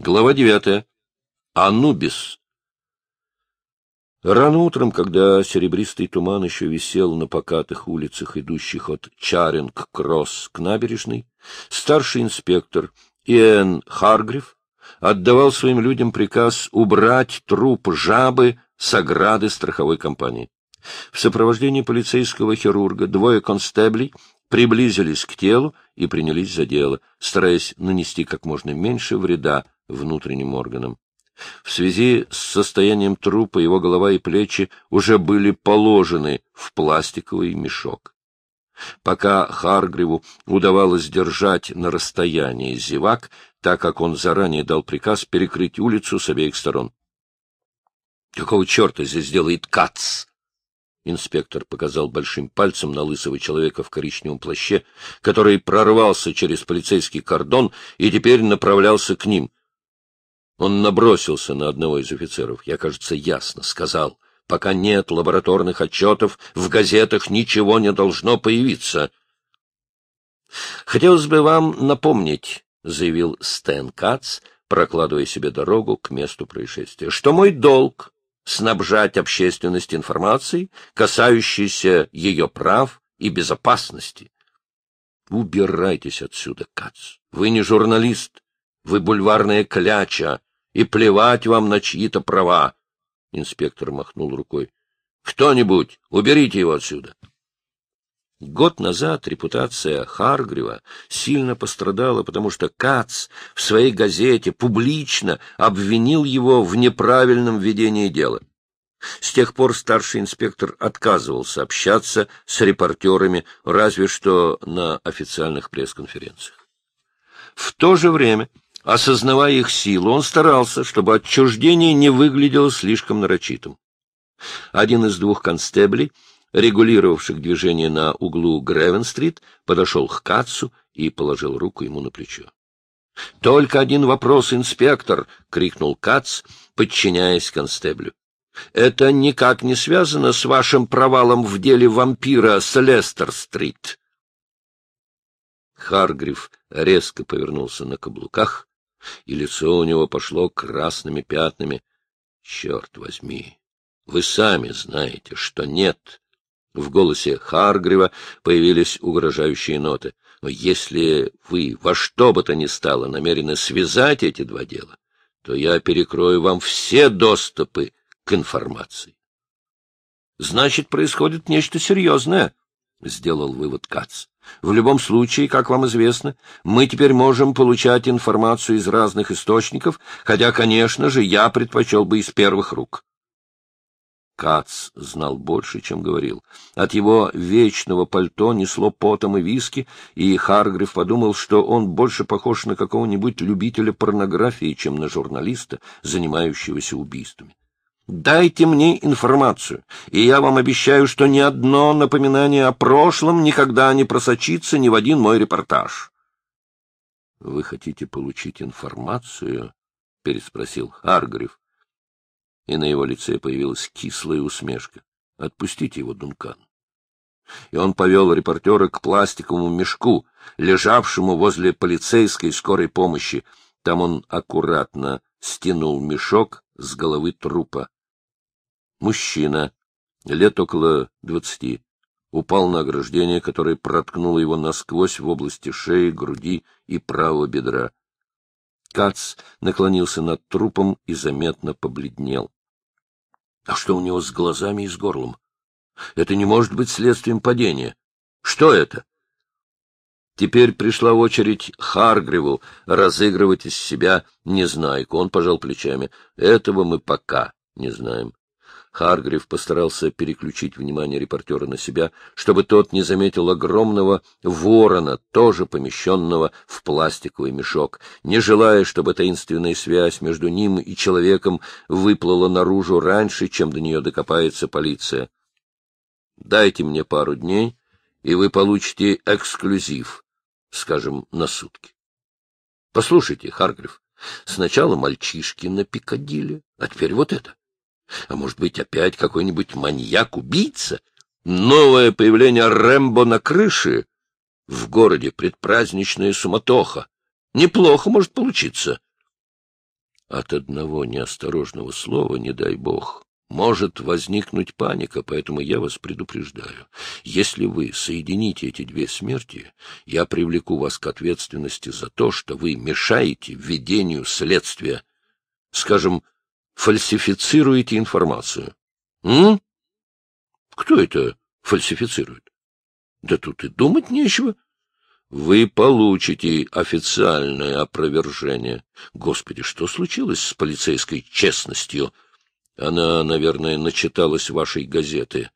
Глава девятая. Анубис. Рано утром, когда серебристый туман еще висел на покатых улицах, идущих от Чаринг-Кросс к набережной, старший инспектор Иэн Харгрив отдавал своим людям приказ убрать труп жабы с ограды страховой компании. В сопровождении полицейского хирурга двое констеблей приблизились к телу и принялись за дело, стараясь нанести как можно меньше вреда внутренним органам. В связи с состоянием трупа его голова и плечи уже были положены в пластиковый мешок. Пока Харгриву удавалось держать на расстоянии зевак, так как он заранее дал приказ перекрыть улицу с обеих сторон. — Какого черта здесь делает Кац? Инспектор показал большим пальцем на лысого человека в коричневом плаще, который прорвался через полицейский кордон и теперь направлялся к ним — он набросился на одного из офицеров. Я, кажется, ясно сказал. Пока нет лабораторных отчетов, в газетах ничего не должно появиться. «Хотелось бы вам напомнить», — заявил Стэн Кац, прокладывая себе дорогу к месту происшествия, «что мой долг — снабжать общественность информацией, касающейся ее прав и безопасности. Убирайтесь отсюда, Кац. Вы не журналист. Вы бульварная кляча, и плевать вам на чьи-то права. Инспектор махнул рукой. — Кто-нибудь, уберите его отсюда. Год назад репутация Харгрева сильно пострадала, потому что Кац в своей газете публично обвинил его в неправильном ведении дела. С тех пор старший инспектор отказывался общаться с репортерами, разве что на официальных пресс-конференциях. В то же время Осознавая их силу, он старался, чтобы отчуждение не выглядело слишком нарочитым. Один из двух констеблей, регулировавших движение на углу Гревен-стрит, подошел к Кацу и положил руку ему на плечо. — Только один вопрос, инспектор! — крикнул Кац, подчиняясь констеблю. — Это никак не связано с вашим провалом в деле вампира с Лестер-стрит. Харгрив резко повернулся на каблуках и лицо у него пошло красными пятнами. Черт возьми, вы сами знаете, что нет. В голосе Харгрева появились угрожающие ноты. Но если вы во что бы то ни стало намерены связать эти два дела, то я перекрою вам все доступы к информации. Значит, происходит нечто серьезное, — сделал вывод Кац. В любом случае, как вам известно, мы теперь можем получать информацию из разных источников, хотя, конечно же, я предпочел бы из первых рук. Кац знал больше, чем говорил. От его вечного пальто несло потом и виски, и Харгрив подумал, что он больше похож на какого-нибудь любителя порнографии, чем на журналиста, занимающегося убийствами. Дайте мне информацию, и я вам обещаю, что ни одно напоминание о прошлом никогда не просочится ни в один мой репортаж. — Вы хотите получить информацию? — переспросил Харгрив. И на его лице появилась кислая усмешка. — Отпустите его, Дункан. И он повел репортера к пластиковому мешку, лежавшему возле полицейской скорой помощи. Там он аккуратно стянул мешок с головы трупа. Мужчина, лет около двадцати, упал на ограждение, которое проткнуло его насквозь в области шеи, груди и правого бедра. Кац наклонился над трупом и заметно побледнел. А что у него с глазами и с горлом? Это не может быть следствием падения. Что это? Теперь пришла очередь Харгриву разыгрывать из себя незнайку. Он пожал плечами. Этого мы пока не знаем. Харгрив постарался переключить внимание репортера на себя, чтобы тот не заметил огромного ворона, тоже помещенного в пластиковый мешок, не желая, чтобы таинственная связь между ним и человеком выплыла наружу раньше, чем до нее докопается полиция. «Дайте мне пару дней, и вы получите эксклюзив, скажем, на сутки. Послушайте, Харгрив, сначала мальчишки на Пикадилли, а теперь вот это. А может быть, опять какой-нибудь маньяк-убийца? Новое появление Рэмбо на крыше? В городе предпраздничная суматоха. Неплохо может получиться. От одного неосторожного слова, не дай бог, может возникнуть паника, поэтому я вас предупреждаю. Если вы соедините эти две смерти, я привлеку вас к ответственности за то, что вы мешаете ведению следствия. Скажем, фальсифицируете информацию. М? Кто это фальсифицирует? Да тут и думать нечего. Вы получите официальное опровержение. Господи, что случилось с полицейской честностью? Она, наверное, начиталась вашей газеты.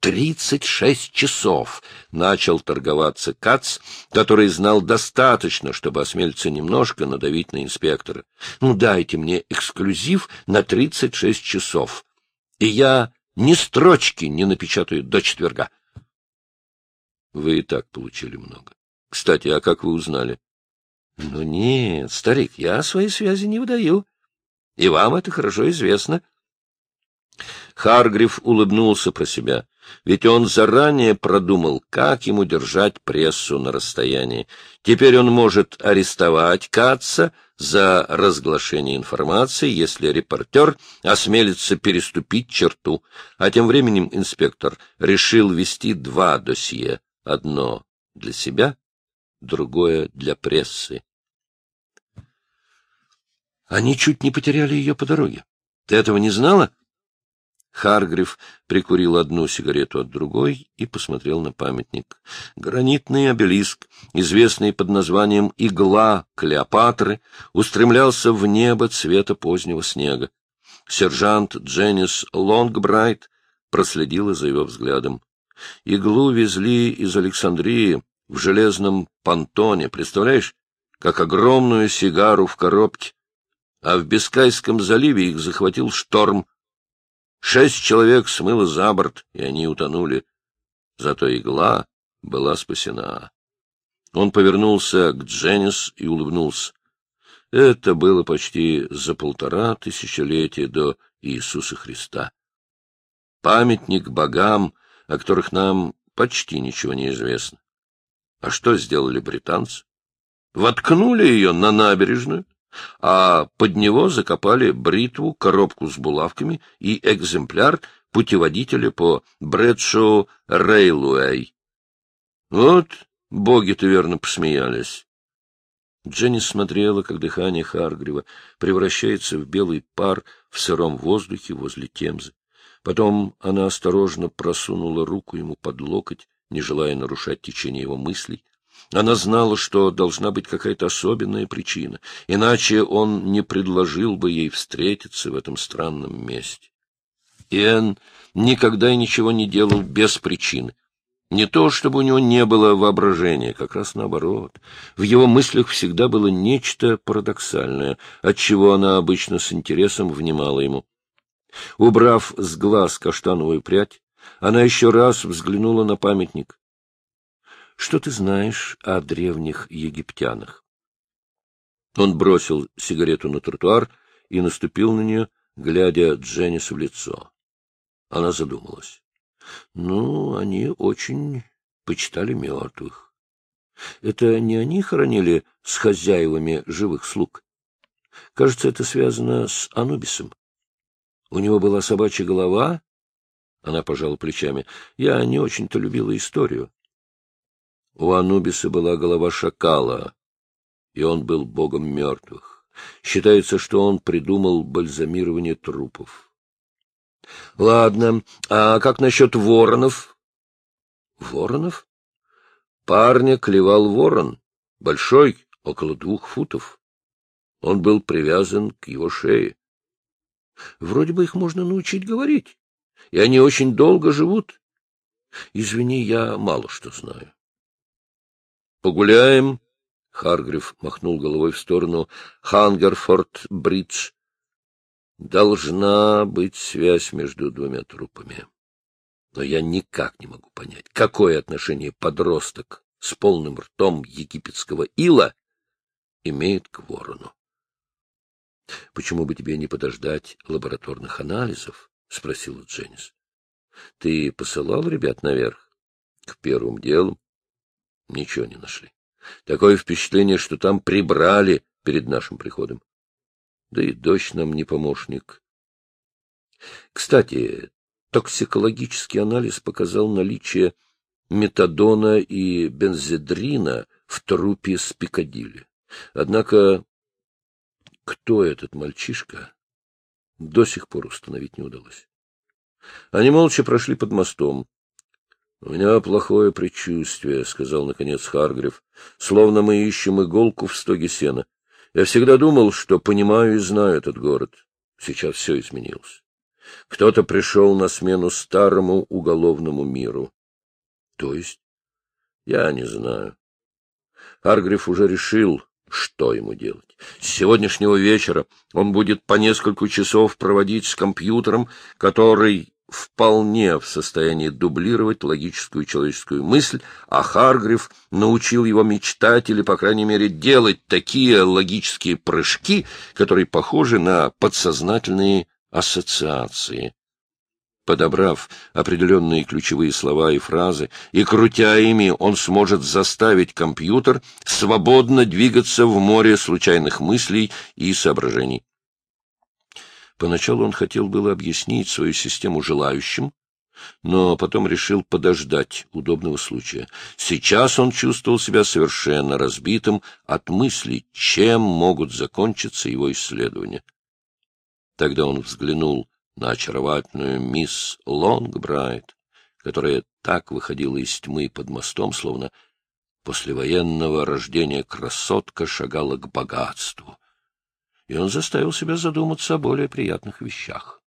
Тридцать шесть часов начал торговаться Кац, который знал достаточно, чтобы осмелиться немножко надавить на инспектора. Ну, дайте мне эксклюзив на тридцать шесть часов, и я ни строчки не напечатаю до четверга. Вы и так получили много. Кстати, а как вы узнали? Ну нет, старик, я свои связи не выдаю. И вам это хорошо известно. Харгрив улыбнулся про себя, ведь он заранее продумал, как ему держать прессу на расстоянии. Теперь он может арестовать Катца за разглашение информации, если репортер осмелится переступить черту. А тем временем инспектор решил вести два досье. Одно для себя, другое для прессы. Они чуть не потеряли ее по дороге. Ты этого не знала? Харгрив прикурил одну сигарету от другой и посмотрел на памятник. Гранитный обелиск, известный под названием «Игла Клеопатры», устремлялся в небо цвета позднего снега. Сержант Дженнис Лонгбрайт проследила за его взглядом. Иглу везли из Александрии в железном понтоне, представляешь, как огромную сигару в коробке. А в Бискайском заливе их захватил шторм. Шесть человек смыло за борт, и они утонули. Зато игла была спасена. Он повернулся к Дженнис и улыбнулся. Это было почти за полтора тысячелетия до Иисуса Христа. Памятник богам — о которых нам почти ничего не известно. А что сделали британцы? Воткнули ее на набережную, а под него закопали бритву, коробку с булавками и экземпляр путеводителя по Брэдшоу Рейлуэй. Вот боги-то верно посмеялись. Дженни смотрела, как дыхание Харгрива превращается в белый пар в сыром воздухе возле Темзы. Потом она осторожно просунула руку ему под локоть, не желая нарушать течение его мыслей. Она знала, что должна быть какая-то особенная причина, иначе он не предложил бы ей встретиться в этом странном месте. Иэн никогда и ничего не делал без причины. Не то, чтобы у него не было воображения, как раз наоборот. В его мыслях всегда было нечто парадоксальное, отчего она обычно с интересом внимала ему. Убрав с глаз каштановую прядь, она еще раз взглянула на памятник. — Что ты знаешь о древних египтянах? Он бросил сигарету на тротуар и наступил на нее, глядя Дженнис в лицо. Она задумалась. — Ну, они очень почитали мертвых. Это не они хоронили с хозяевами живых слуг? Кажется, это связано с Анубисом. У него была собачья голова? Она пожала плечами. Я не очень-то любила историю. У Анубиса была голова шакала, и он был богом мертвых. Считается, что он придумал бальзамирование трупов. Ладно, а как насчет воронов? Воронов? Парня клевал ворон, большой, около двух футов. Он был привязан к его шее. Вроде бы их можно научить говорить, и они очень долго живут. Извини, я мало что знаю. Погуляем. Харгрив махнул головой в сторону Хангерфорд-бридж. Должна быть связь между двумя трупами. Но я никак не могу понять, какое отношение подросток с полным ртом египетского ила имеет к ворону. — Почему бы тебе не подождать лабораторных анализов? — спросила Дженнис. — Ты посылал ребят наверх? — К первым делам. Ничего не нашли. Такое впечатление, что там прибрали перед нашим приходом. Да и дождь нам не помощник. Кстати, токсикологический анализ показал наличие метадона и бензедрина в трупе с Пикадилли. Однако, кто этот мальчишка, до сих пор установить не удалось. Они молча прошли под мостом. — У меня плохое предчувствие, — сказал, наконец, Харгрив, — словно мы ищем иголку в стоге сена. Я всегда думал, что понимаю и знаю этот город. Сейчас все изменилось. Кто-то пришел на смену старому уголовному миру. То есть? Я не знаю. Харгрив уже решил, что ему делать. С сегодняшнего вечера он будет по несколько часов проводить с компьютером, который вполне в состоянии дублировать логическую человеческую мысль, а Харгрив научил его мечтать или, по крайней мере, делать такие логические прыжки, которые похожи на подсознательные ассоциации. Подобрав определенные ключевые слова и фразы и крутя ими, он сможет заставить компьютер свободно двигаться в море случайных мыслей и соображений. Поначалу он хотел было объяснить свою систему желающим, но потом решил подождать удобного случая. Сейчас он чувствовал себя совершенно разбитым от мыслей, чем могут закончиться его исследования. Тогда он взглянул на очаровательную мисс Лонгбрайт, которая так выходила из тьмы под мостом, словно послевоенного рождения красотка шагала к богатству. И он заставил себя задуматься о более приятных вещах.